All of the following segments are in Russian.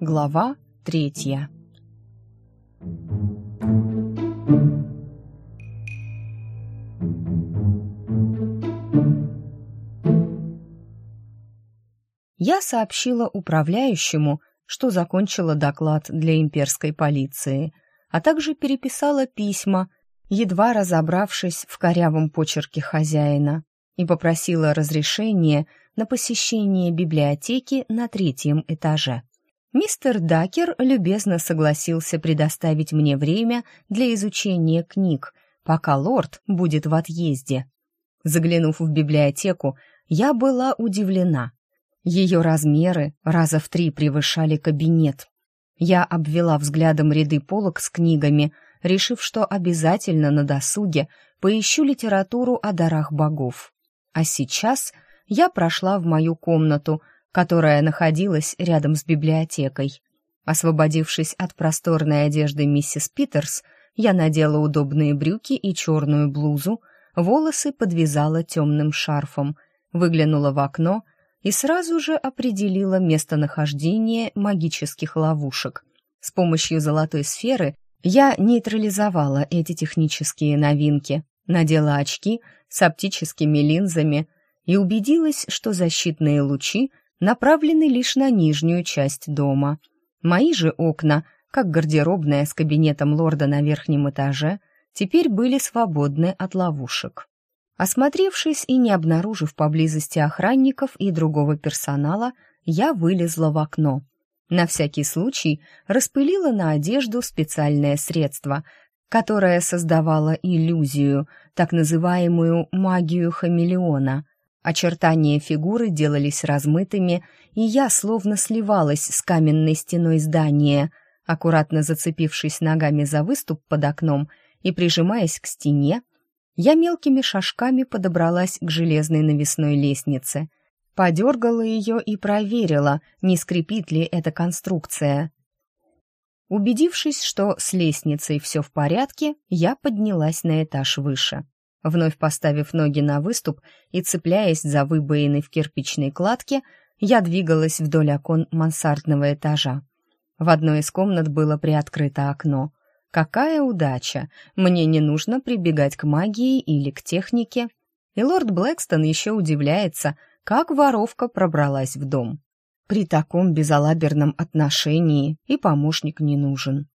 Глава третья. Я сообщила управляющему, что закончила доклад для имперской полиции, а также переписала письма, едва разобравшись в корявом почерке хозяина, и попросила разрешения на посещение библиотеки на третьем этаже. Мистер Дакер любезно согласился предоставить мне время для изучения книг, пока лорд будет в отъезде. Заглянув в библиотеку, я была удивлена. Ее размеры раза в три превышали кабинет. Я обвела взглядом ряды полок с книгами, решив, что обязательно на досуге поищу литературу о дарах богов. А сейчас я прошла в мою комнату, которая находилась рядом с библиотекой. Освободившись от просторной одежды миссис Питерс, я надела удобные брюки и черную блузу, волосы подвязала темным шарфом, выглянула в окно и сразу же определила местонахождение магических ловушек. С помощью золотой сферы я нейтрализовала эти технические новинки, надела очки с оптическими линзами и убедилась, что защитные лучи направлены лишь на нижнюю часть дома. Мои же окна, как гардеробная с кабинетом лорда на верхнем этаже, теперь были свободны от ловушек. Осмотревшись и не обнаружив поблизости охранников и другого персонала, я вылезла в окно. На всякий случай распылила на одежду специальное средство, которое создавало иллюзию, так называемую магию хамелеона. Очертания фигуры делались размытыми, и я словно сливалась с каменной стеной здания, аккуратно зацепившись ногами за выступ под окном и прижимаясь к стене, я мелкими шажками подобралась к железной навесной лестнице. Подергала ее и проверила, не скрипит ли эта конструкция. Убедившись, что с лестницей все в порядке, я поднялась на этаж выше. Вновь поставив ноги на выступ и цепляясь за выбоины в кирпичной кладке, я двигалась вдоль окон мансардного этажа. В одной из комнат было приоткрыто окно. Какая удача! Мне не нужно прибегать к магии или к технике. И лорд Блэкстон еще удивляется, как воровка пробралась в дом. При таком безалаберном отношении и помощник не нужен.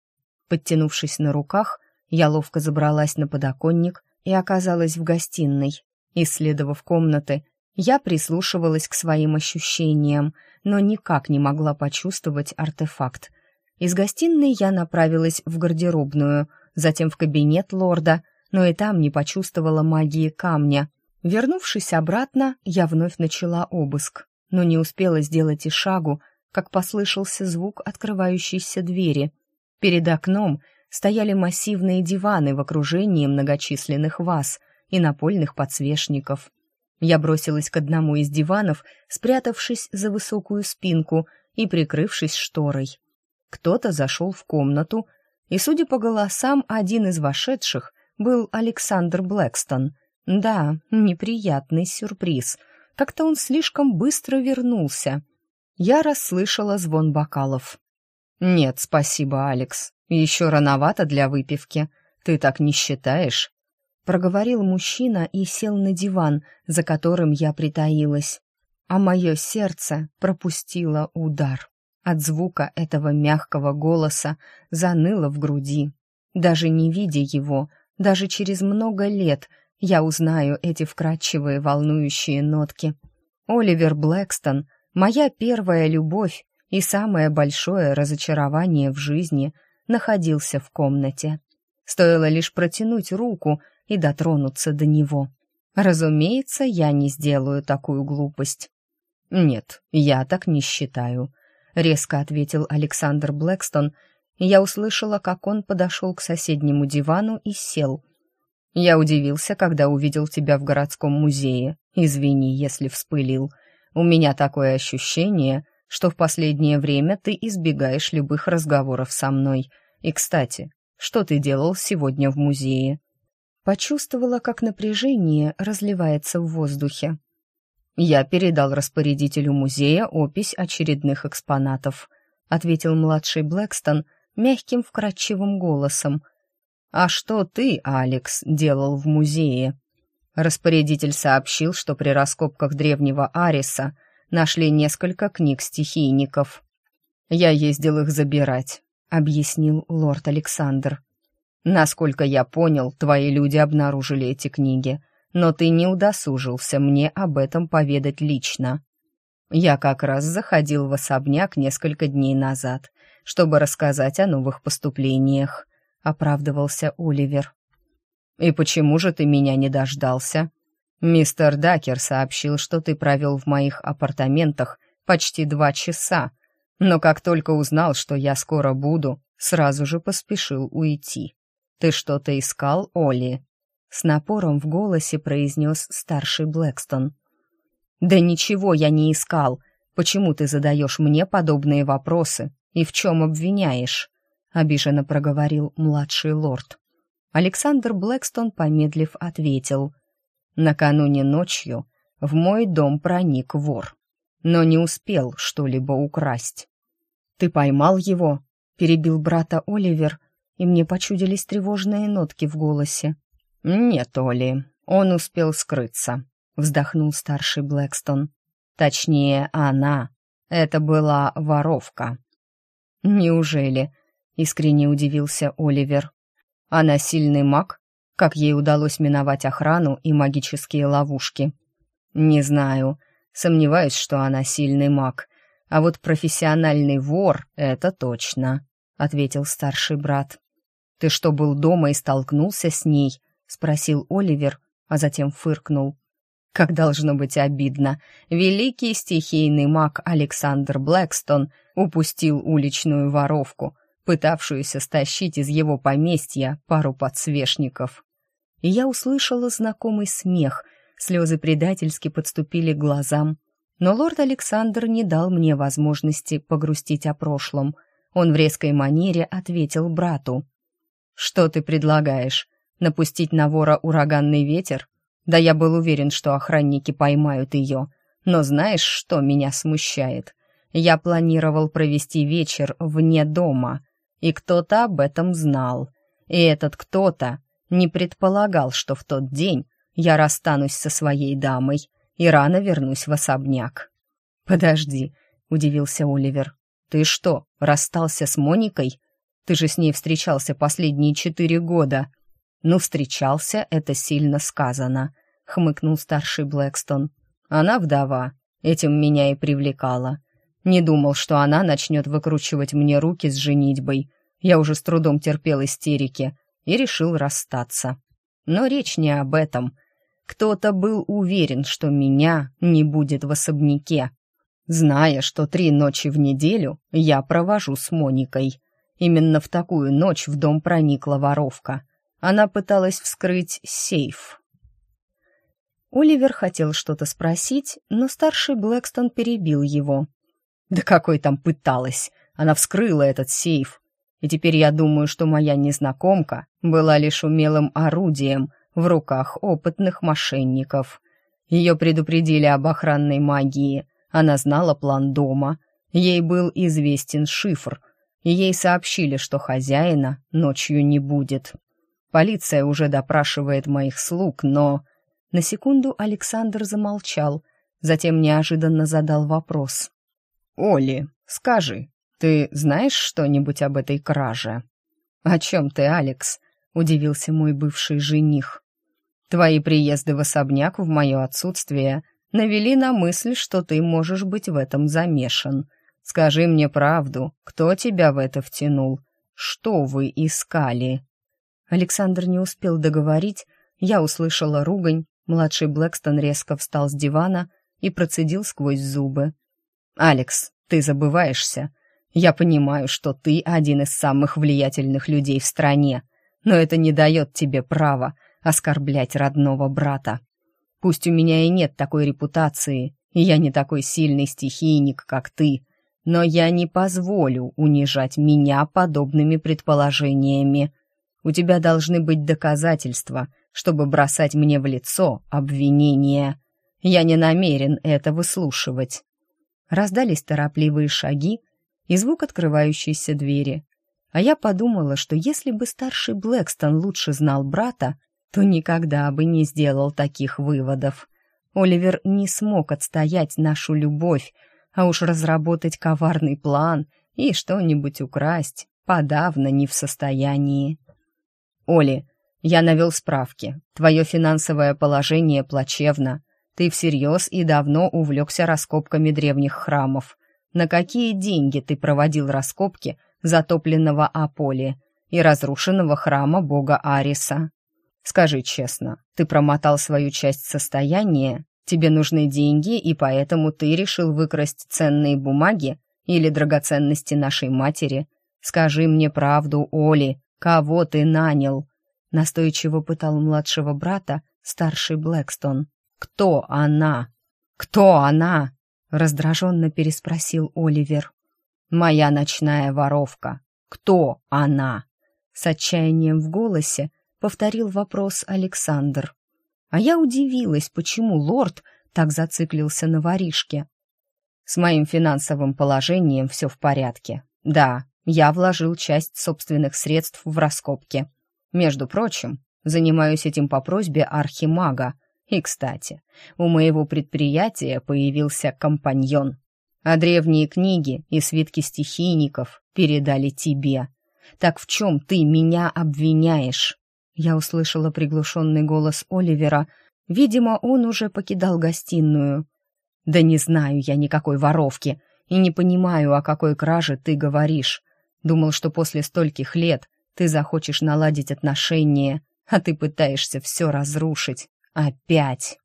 Подтянувшись на руках, я ловко забралась на подоконник и оказалась в гостиной. Исследовав комнаты, я прислушивалась к своим ощущениям, но никак не могла почувствовать артефакт. Из гостиной я направилась в гардеробную, затем в кабинет лорда, но и там не почувствовала магии камня. Вернувшись обратно, я вновь начала обыск, но не успела сделать и шагу, как послышался звук открывающейся двери. Перед окном стояли массивные диваны в окружении многочисленных ваз и напольных подсвечников. Я бросилась к одному из диванов, спрятавшись за высокую спинку и прикрывшись шторой. Кто-то зашел в комнату, и, судя по голосам, один из вошедших был Александр Блэкстон. Да, неприятный сюрприз. Как-то он слишком быстро вернулся. Я расслышала звон бокалов. «Нет, спасибо, Алекс. Еще рановато для выпивки. Ты так не считаешь?» Проговорил мужчина и сел на диван, за которым я притаилась. А мое сердце пропустило удар. От звука этого мягкого голоса заныло в груди. Даже не видя его, даже через много лет я узнаю эти вкрадчивые волнующие нотки. Оливер Блэкстон — моя первая любовь и самое большое разочарование в жизни находился в комнате. Стоило лишь протянуть руку и дотронуться до него. Разумеется, я не сделаю такую глупость. Нет, я так не считаю резко ответил Александр Блэкстон, я услышала, как он подошел к соседнему дивану и сел. Я удивился, когда увидел тебя в городском музее. Извини, если вспылил. У меня такое ощущение, что в последнее время ты избегаешь любых разговоров со мной. И, кстати, что ты делал сегодня в музее? Почувствовала, как напряжение разливается в воздухе. Я передал распорядителю музея опись очередных экспонатов, ответил младший Блэкстон мягким вкрадчивым голосом. А что ты, Алекс, делал в музее? Распорядитель сообщил, что при раскопках древнего Ариса нашли несколько книг стихийников. Я ездил их забирать, объяснил лорд Александр. Насколько я понял, твои люди обнаружили эти книги, но ты не удосужился мне об этом поведать лично. Я как раз заходил в особняк несколько дней назад, чтобы рассказать о новых поступлениях, оправдывался Оливер. И почему же ты меня не дождался? Мистер Дакер сообщил, что ты провел в моих апартаментах почти два часа, но как только узнал, что я скоро буду, сразу же поспешил уйти. «Ты что-то искал, Оли?» С напором в голосе произнес старший Блэкстон. «Да ничего я не искал. Почему ты задаешь мне подобные вопросы и в чем обвиняешь?» Обиженно проговорил младший лорд. Александр Блэкстон, помедлив, ответил. «Накануне ночью в мой дом проник вор, но не успел что-либо украсть». «Ты поймал его?» — перебил брата Оливер, и мне почудились тревожные нотки в голосе. «Нет, Оли, он успел скрыться», — вздохнул старший Блэкстон. «Точнее, она. Это была воровка». «Неужели?» — искренне удивился Оливер. «Она сильный маг? Как ей удалось миновать охрану и магические ловушки?» «Не знаю. Сомневаюсь, что она сильный маг. А вот профессиональный вор — это точно», — ответил старший брат. «Ты что, был дома и столкнулся с ней?» — спросил Оливер, а затем фыркнул. Как должно быть обидно, великий стихийный маг Александр Блэкстон упустил уличную воровку, пытавшуюся стащить из его поместья пару подсвечников. И я услышала знакомый смех, слезы предательски подступили к глазам. Но лорд Александр не дал мне возможности погрустить о прошлом. Он в резкой манере ответил брату. «Что ты предлагаешь? Напустить на вора ураганный ветер? Да я был уверен, что охранники поймают ее. Но знаешь, что меня смущает? Я планировал провести вечер вне дома, и кто-то об этом знал. И этот кто-то не предполагал, что в тот день я расстанусь со своей дамой и рано вернусь в особняк. «Подожди», — удивился Оливер. «Ты что, расстался с Моникой? Ты же с ней встречался последние четыре года». «Ну, встречался, это сильно сказано», — хмыкнул старший Блэкстон. «Она вдова, этим меня и привлекала. Не думал, что она начнет выкручивать мне руки с женитьбой. Я уже с трудом терпел истерики и решил расстаться. Но речь не об этом. Кто-то был уверен, что меня не будет в особняке, зная, что три ночи в неделю я провожу с Моникой. Именно в такую ночь в дом проникла воровка. Она пыталась вскрыть сейф. Оливер хотел что-то спросить, но старший Блэкстон перебил его. «Да какой там пыталась? Она вскрыла этот сейф. И теперь я думаю, что моя незнакомка была лишь умелым орудием в руках опытных мошенников. Ее предупредили об охранной магии. Она знала план дома. Ей был известен шифр — ей сообщили, что хозяина ночью не будет. Полиция уже допрашивает моих слуг, но... На секунду Александр замолчал, затем неожиданно задал вопрос. «Оли, скажи, ты знаешь что-нибудь об этой краже?» «О чем ты, Алекс?» — удивился мой бывший жених. «Твои приезды в особняк в мое отсутствие навели на мысль, что ты можешь быть в этом замешан. Скажи мне правду, кто тебя в это втянул? Что вы искали?» Александр не успел договорить, я услышала ругань, младший Блэкстон резко встал с дивана и процедил сквозь зубы. «Алекс, ты забываешься. Я понимаю, что ты один из самых влиятельных людей в стране, но это не дает тебе права оскорблять родного брата. Пусть у меня и нет такой репутации, и я не такой сильный стихийник, как ты, но я не позволю унижать меня подобными предположениями. У тебя должны быть доказательства, чтобы бросать мне в лицо обвинения. Я не намерен это выслушивать». Раздались торопливые шаги и звук открывающейся двери. А я подумала, что если бы старший Блэкстон лучше знал брата, то никогда бы не сделал таких выводов. Оливер не смог отстоять нашу любовь, а уж разработать коварный план и что-нибудь украсть подавно не в состоянии. «Оли, я навел справки. Твое финансовое положение плачевно. Ты всерьез и давно увлекся раскопками древних храмов. На какие деньги ты проводил раскопки затопленного Аполи и разрушенного храма бога Ариса? Скажи честно, ты промотал свою часть состояния? Тебе нужны деньги, и поэтому ты решил выкрасть ценные бумаги или драгоценности нашей матери? Скажи мне правду, Оли, кого ты нанял?» Настойчиво пытал младшего брата старший Блэкстон. «Кто она? Кто она?» — раздраженно переспросил Оливер. «Моя ночная воровка. Кто она?» С отчаянием в голосе повторил вопрос Александр. А я удивилась, почему лорд так зациклился на воришке. «С моим финансовым положением все в порядке. Да, я вложил часть собственных средств в раскопки. Между прочим, занимаюсь этим по просьбе архимага, и, кстати, у моего предприятия появился компаньон. А древние книги и свитки стихийников передали тебе. Так в чем ты меня обвиняешь?» Я услышала приглушенный голос Оливера. Видимо, он уже покидал гостиную. «Да не знаю я никакой воровки и не понимаю, о какой краже ты говоришь. Думал, что после стольких лет ты захочешь наладить отношения, а ты пытаешься все разрушить. Опять.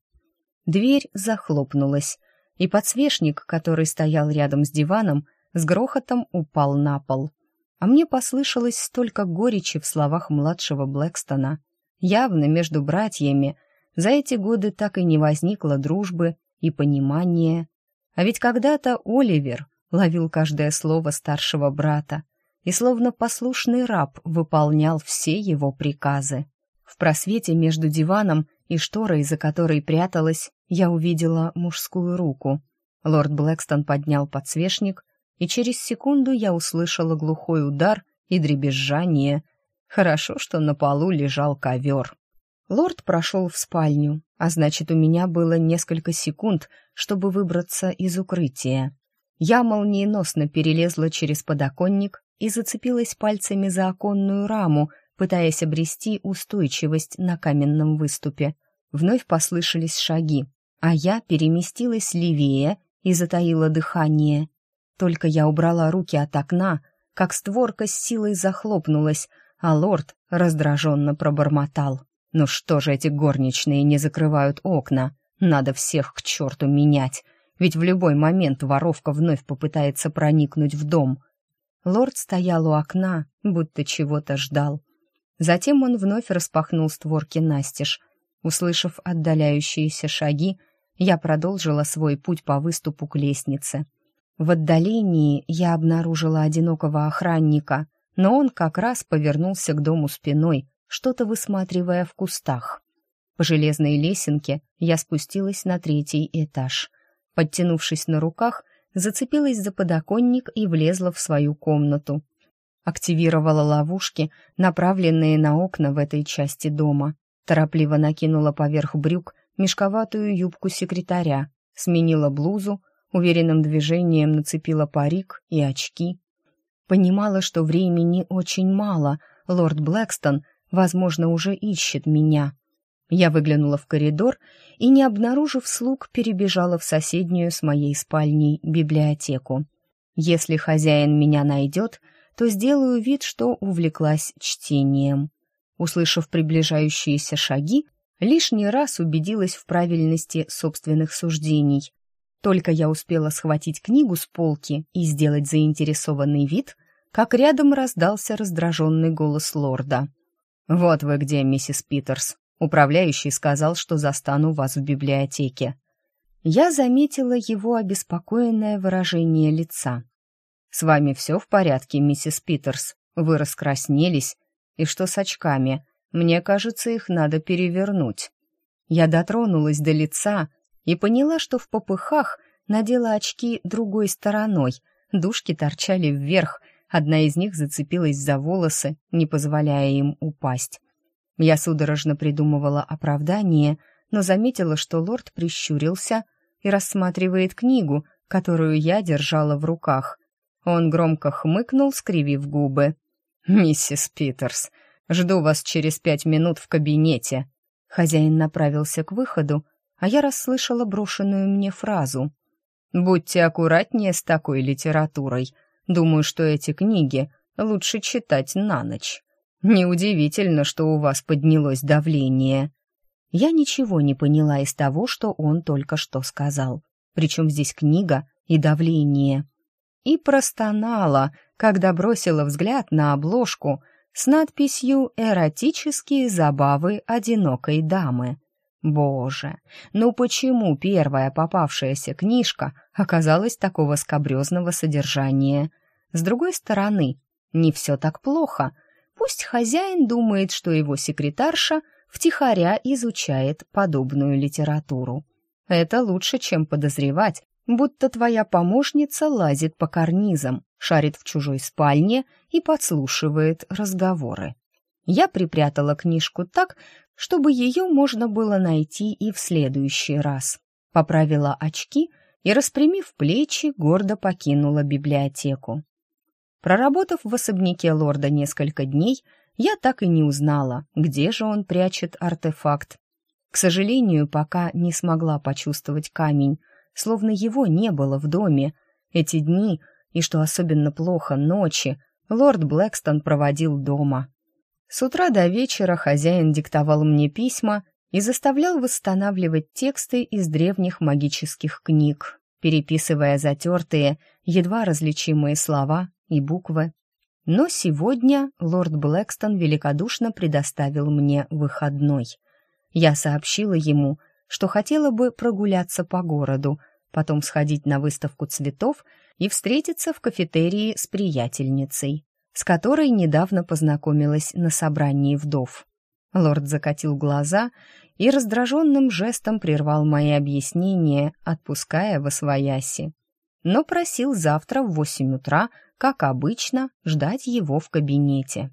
Дверь захлопнулась, и подсвечник, который стоял рядом с диваном, с грохотом упал на пол. А мне послышалось столько горечи в словах младшего Блэкстона. Явно между братьями за эти годы так и не возникло дружбы и понимания. А ведь когда-то Оливер ловил каждое слово старшего брата и словно послушный раб выполнял все его приказы. В просвете между диваном и шторой, за которой пряталась, я увидела мужскую руку. Лорд Блэкстон поднял подсвечник, и через секунду я услышала глухой удар и дребезжание. Хорошо, что на полу лежал ковер. Лорд прошел в спальню, а значит, у меня было несколько секунд, чтобы выбраться из укрытия. Я молниеносно перелезла через подоконник и зацепилась пальцами за оконную раму, пытаясь обрести устойчивость на каменном выступе. Вновь послышались шаги, а я переместилась левее и затаила дыхание. Только я убрала руки от окна, как створка с силой захлопнулась, а лорд раздраженно пробормотал. «Ну что же эти горничные не закрывают окна? Надо всех к черту менять, ведь в любой момент воровка вновь попытается проникнуть в дом». Лорд стоял у окна, будто чего-то ждал. Затем он вновь распахнул створки настежь. Услышав отдаляющиеся шаги, я продолжила свой путь по выступу к лестнице. В отдалении я обнаружила одинокого охранника, но он как раз повернулся к дому спиной, что-то высматривая в кустах. По железной лесенке я спустилась на третий этаж. Подтянувшись на руках, зацепилась за подоконник и влезла в свою комнату активировала ловушки, направленные на окна в этой части дома. Торопливо накинула поверх брюк мешковатую юбку секретаря, сменила блузу, уверенным движением нацепила парик и очки. Понимала, что времени очень мало, лорд Блэкстон, возможно, уже ищет меня. Я выглянула в коридор и, не обнаружив слуг, перебежала в соседнюю с моей спальней библиотеку. Если хозяин меня найдет, то сделаю вид, что увлеклась чтением. Услышав приближающиеся шаги, лишний раз убедилась в правильности собственных суждений. Только я успела схватить книгу с полки и сделать заинтересованный вид, как рядом раздался раздраженный голос лорда. «Вот вы где, миссис Питерс. Управляющий сказал, что застану вас в библиотеке». Я заметила его обеспокоенное выражение лица. «С вами все в порядке, миссис Питерс? Вы раскраснелись? И что с очками? Мне кажется, их надо перевернуть». Я дотронулась до лица, и поняла, что в попыхах надела очки другой стороной. Дужки торчали вверх, одна из них зацепилась за волосы, не позволяя им упасть. Я судорожно придумывала оправдание, но заметила, что лорд прищурился и рассматривает книгу, которую я держала в руках. Он громко хмыкнул, скривив губы. «Миссис Питерс, жду вас через пять минут в кабинете». Хозяин направился к выходу, а я расслышала брошенную мне фразу. «Будьте аккуратнее с такой литературой. Думаю, что эти книги лучше читать на ночь. Неудивительно, что у вас поднялось давление». Я ничего не поняла из того, что он только что сказал. Причем здесь книга и давление. И простонала, когда бросила взгляд на обложку с надписью «Эротические забавы одинокой дамы». Боже, ну почему первая попавшаяся книжка оказалась такого скобрезного содержания? С другой стороны, не все так плохо. Пусть хозяин думает, что его секретарша втихаря изучает подобную литературу. Это лучше, чем подозревать, будто твоя помощница лазит по карнизам, шарит в чужой спальне и подслушивает разговоры. Я припрятала книжку так, чтобы ее можно было найти и в следующий раз. Поправила очки и, распрямив плечи, гордо покинула библиотеку. Проработав в особняке лорда несколько дней, я так и не узнала, где же он прячет артефакт. К сожалению, пока не смогла почувствовать камень, словно его не было в доме. Эти дни, и что особенно плохо, ночи, лорд Блэкстон проводил дома. С утра до вечера хозяин диктовал мне письма и заставлял восстанавливать тексты из древних магических книг, переписывая затертые, едва различимые слова и буквы. Но сегодня лорд Блэкстон великодушно предоставил мне выходной. Я сообщила ему, что хотела бы прогуляться по городу, потом сходить на выставку цветов и встретиться в кафетерии с приятельницей с которой недавно познакомилась на собрании вдов. Лорд закатил глаза и раздраженным жестом прервал мои объяснения, отпуская во свояси. Но просил завтра в восемь утра, как обычно, ждать его в кабинете.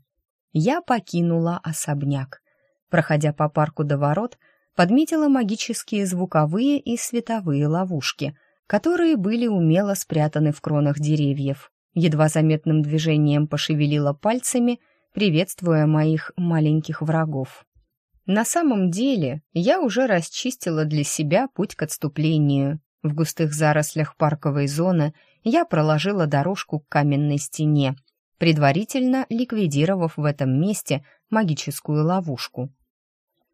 Я покинула особняк. Проходя по парку до ворот, подметила магические звуковые и световые ловушки, которые были умело спрятаны в кронах деревьев едва заметным движением пошевелила пальцами, приветствуя моих маленьких врагов. На самом деле, я уже расчистила для себя путь к отступлению. В густых зарослях парковой зоны я проложила дорожку к каменной стене, предварительно ликвидировав в этом месте магическую ловушку.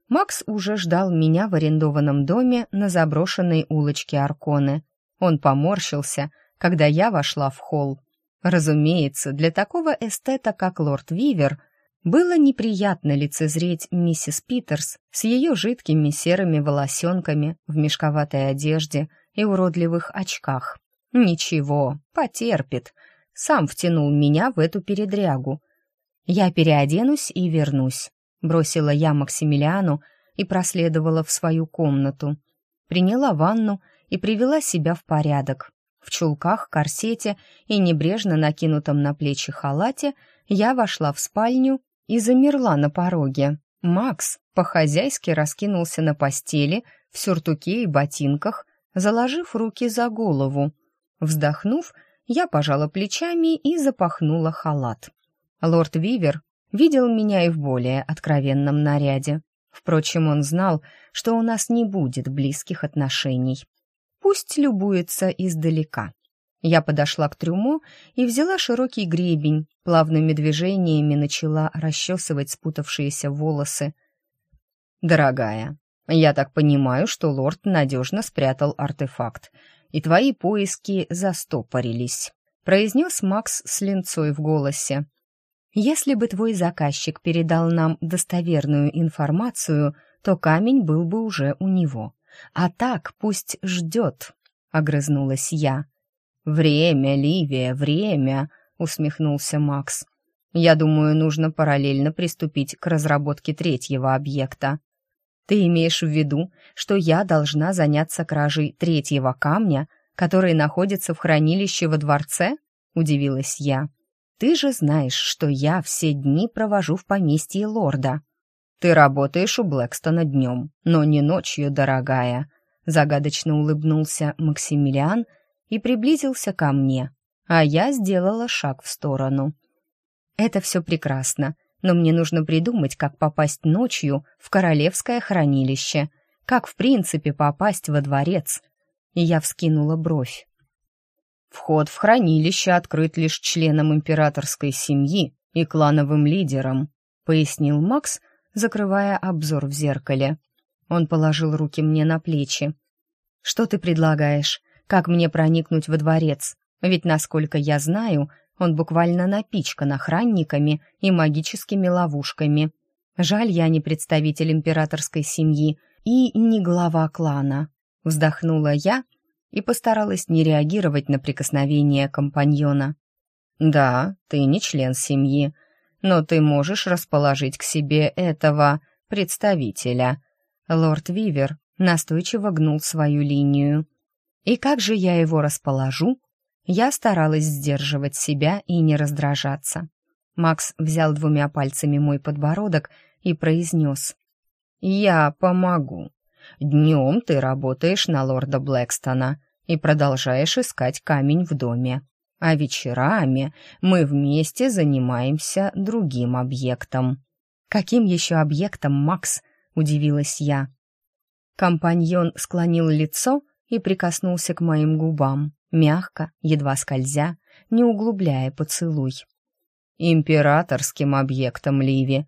Макс уже ждал меня в арендованном доме на заброшенной улочке Арконы. Он поморщился, когда я вошла в холл. Разумеется, для такого эстета, как лорд Вивер, было неприятно лицезреть миссис Питерс с ее жидкими серыми волосенками в мешковатой одежде и уродливых очках. Ничего, потерпит. Сам втянул меня в эту передрягу. Я переоденусь и вернусь. Бросила я Максимилиану и проследовала в свою комнату. Приняла ванну и привела себя в порядок. В чулках, корсете и небрежно накинутом на плечи халате я вошла в спальню и замерла на пороге. Макс по-хозяйски раскинулся на постели в сюртуке и ботинках, заложив руки за голову. Вздохнув, я пожала плечами и запахнула халат. Лорд Вивер видел меня и в более откровенном наряде. Впрочем, он знал, что у нас не будет близких отношений. Пусть любуется издалека. Я подошла к трюму и взяла широкий гребень, плавными движениями начала расчесывать спутавшиеся волосы. «Дорогая, я так понимаю, что лорд надежно спрятал артефакт, и твои поиски застопорились», — произнес Макс с линцой в голосе. «Если бы твой заказчик передал нам достоверную информацию, то камень был бы уже у него. А так пусть ждет», — огрызнулась я. «Время, Ливия, время», — усмехнулся Макс. «Я думаю, нужно параллельно приступить к разработке третьего объекта». Ты имеешь в виду, что я должна заняться кражей третьего камня, который находится в хранилище во дворце?» — удивилась я. «Ты же знаешь, что я все дни провожу в поместье лорда». «Ты работаешь у Блэкстона днем, но не ночью, дорогая», — загадочно улыбнулся Максимилиан и приблизился ко мне, а я сделала шаг в сторону. «Это все прекрасно, но мне нужно придумать, как попасть ночью в королевское хранилище, как в принципе попасть во дворец». И я вскинула бровь. Вход в хранилище открыт лишь членам императорской семьи и клановым лидерам, пояснил Макс, закрывая обзор в зеркале. Он положил руки мне на плечи. «Что ты предлагаешь? Как мне проникнуть во дворец? Ведь, насколько я знаю, он буквально напичкан охранниками и магическими ловушками. Жаль, я не представитель императорской семьи и не глава клана». Вздохнула я и постаралась не реагировать на прикосновение компаньона. «Да, ты не член семьи, но ты можешь расположить к себе этого представителя». Лорд Вивер настойчиво гнул свою линию. «И как же я его расположу?» Я старалась сдерживать себя и не раздражаться. Макс взял двумя пальцами мой подбородок и произнес. «Я помогу. Днем ты работаешь на лорда Блэкстона и продолжаешь искать камень в доме а вечерами мы вместе занимаемся другим объектом». «Каким еще объектом, Макс?» — удивилась я. Компаньон склонил лицо и прикоснулся к моим губам, мягко, едва скользя, не углубляя поцелуй. «Императорским объектом, Ливи.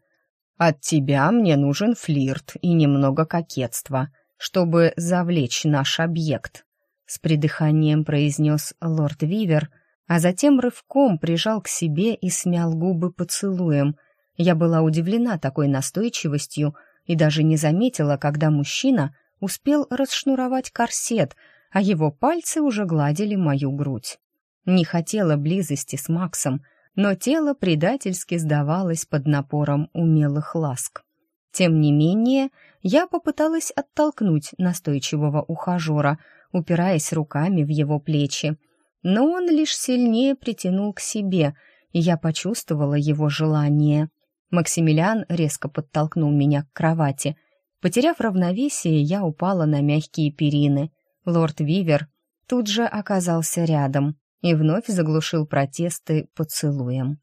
От тебя мне нужен флирт и немного кокетства, чтобы завлечь наш объект», — с придыханием произнес лорд Вивер — а затем рывком прижал к себе и смял губы поцелуем. Я была удивлена такой настойчивостью и даже не заметила, когда мужчина успел расшнуровать корсет, а его пальцы уже гладили мою грудь. Не хотела близости с Максом, но тело предательски сдавалось под напором умелых ласк. Тем не менее, я попыталась оттолкнуть настойчивого ухажера, упираясь руками в его плечи, но он лишь сильнее притянул к себе, и я почувствовала его желание. Максимилиан резко подтолкнул меня к кровати. Потеряв равновесие, я упала на мягкие перины. Лорд Вивер тут же оказался рядом и вновь заглушил протесты поцелуем.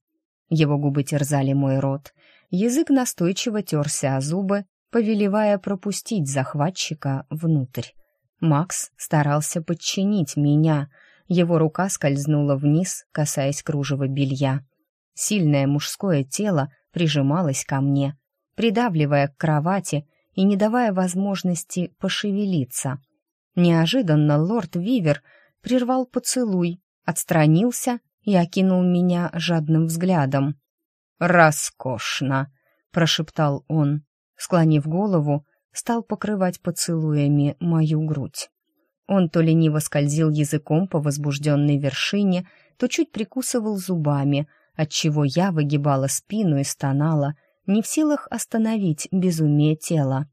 Его губы терзали мой рот, язык настойчиво терся о зубы, повелевая пропустить захватчика внутрь. Макс старался подчинить меня — его рука скользнула вниз, касаясь кружева белья. Сильное мужское тело прижималось ко мне, придавливая к кровати и не давая возможности пошевелиться. Неожиданно лорд Вивер прервал поцелуй, отстранился и окинул меня жадным взглядом. «Роскошно!» — прошептал он. Склонив голову, стал покрывать поцелуями мою грудь. Он то лениво скользил языком по возбужденной вершине, то чуть прикусывал зубами, отчего я выгибала спину и стонала, не в силах остановить безумие тела.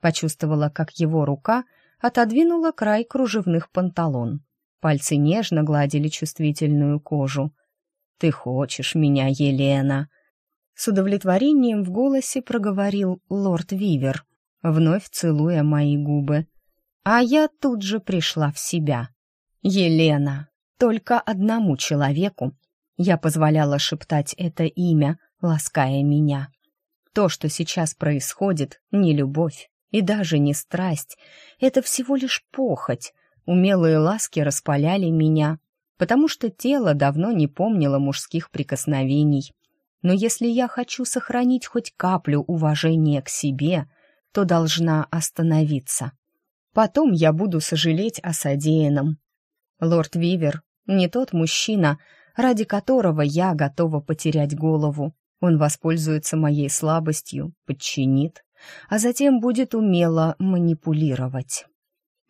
Почувствовала, как его рука отодвинула край кружевных панталон. Пальцы нежно гладили чувствительную кожу. «Ты хочешь меня, Елена?» С удовлетворением в голосе проговорил лорд Вивер, вновь целуя мои губы. А я тут же пришла в себя. Елена. Только одному человеку я позволяла шептать это имя, лаская меня. То, что сейчас происходит, не любовь и даже не страсть, это всего лишь похоть. Умелые ласки распаляли меня, потому что тело давно не помнило мужских прикосновений. Но если я хочу сохранить хоть каплю уважения к себе, то должна остановиться. Потом я буду сожалеть о содеянном. Лорд Вивер не тот мужчина, ради которого я готова потерять голову. Он воспользуется моей слабостью, подчинит, а затем будет умело манипулировать.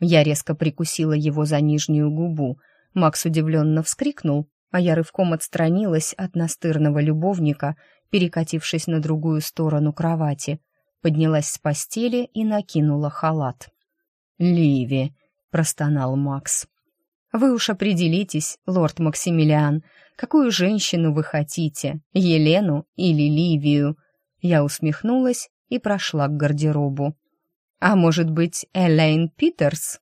Я резко прикусила его за нижнюю губу. Макс удивленно вскрикнул, а я рывком отстранилась от настырного любовника, перекатившись на другую сторону кровати. поднялась с постели и накинула халат. «Ливи», — простонал Макс. «Вы уж определитесь, лорд Максимилиан, какую женщину вы хотите, Елену или Ливию?» Я усмехнулась и прошла к гардеробу. «А может быть, Элейн Питерс?»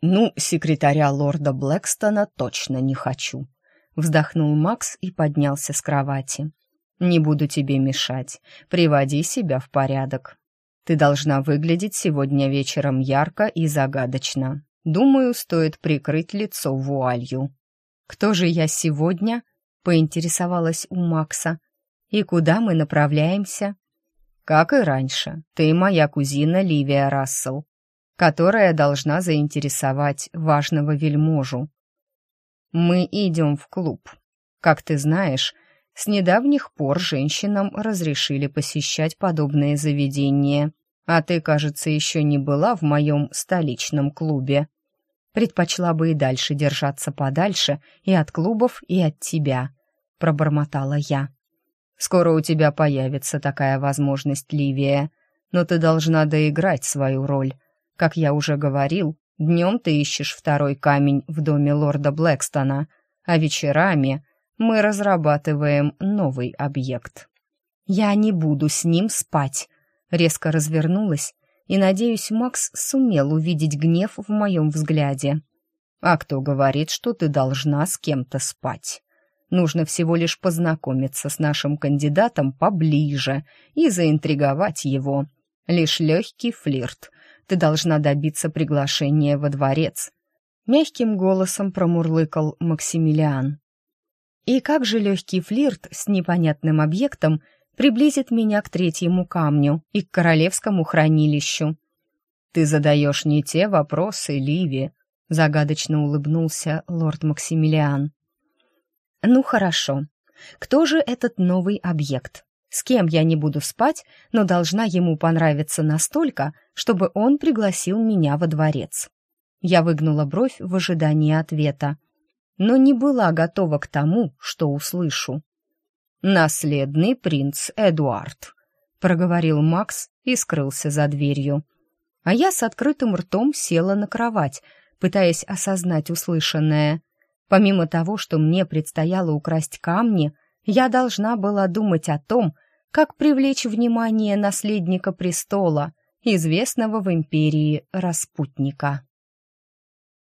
«Ну, секретаря лорда Блэкстона точно не хочу», — вздохнул Макс и поднялся с кровати. «Не буду тебе мешать. Приводи себя в порядок. Ты должна выглядеть сегодня вечером ярко и загадочно. Думаю, стоит прикрыть лицо вуалью». «Кто же я сегодня?» — поинтересовалась у Макса. «И куда мы направляемся?» «Как и раньше, ты моя кузина Ливия Рассел которая должна заинтересовать важного вельможу. Мы идем в клуб. Как ты знаешь, с недавних пор женщинам разрешили посещать подобные заведения, а ты, кажется, еще не была в моем столичном клубе. Предпочла бы и дальше держаться подальше и от клубов, и от тебя, пробормотала я. Скоро у тебя появится такая возможность, Ливия, но ты должна доиграть свою роль, как я уже говорил, днем ты ищешь второй камень в доме лорда Блэкстона, а вечерами мы разрабатываем новый объект. Я не буду с ним спать. Резко развернулась, и, надеюсь, Макс сумел увидеть гнев в моем взгляде. А кто говорит, что ты должна с кем-то спать? Нужно всего лишь познакомиться с нашим кандидатом поближе и заинтриговать его. Лишь легкий флирт — ты должна добиться приглашения во дворец», — мягким голосом промурлыкал Максимилиан. «И как же легкий флирт с непонятным объектом приблизит меня к третьему камню и к королевскому хранилищу?» «Ты задаешь не те вопросы, Ливи», — загадочно улыбнулся лорд Максимилиан. «Ну хорошо. Кто же этот новый объект? С кем я не буду спать, но должна ему понравиться настолько, чтобы он пригласил меня во дворец. Я выгнула бровь в ожидании ответа, но не была готова к тому, что услышу. «Наследный принц Эдуард», — проговорил Макс и скрылся за дверью. А я с открытым ртом села на кровать, пытаясь осознать услышанное. Помимо того, что мне предстояло украсть камни, я должна была думать о том, как привлечь внимание наследника престола, известного в империи распутника.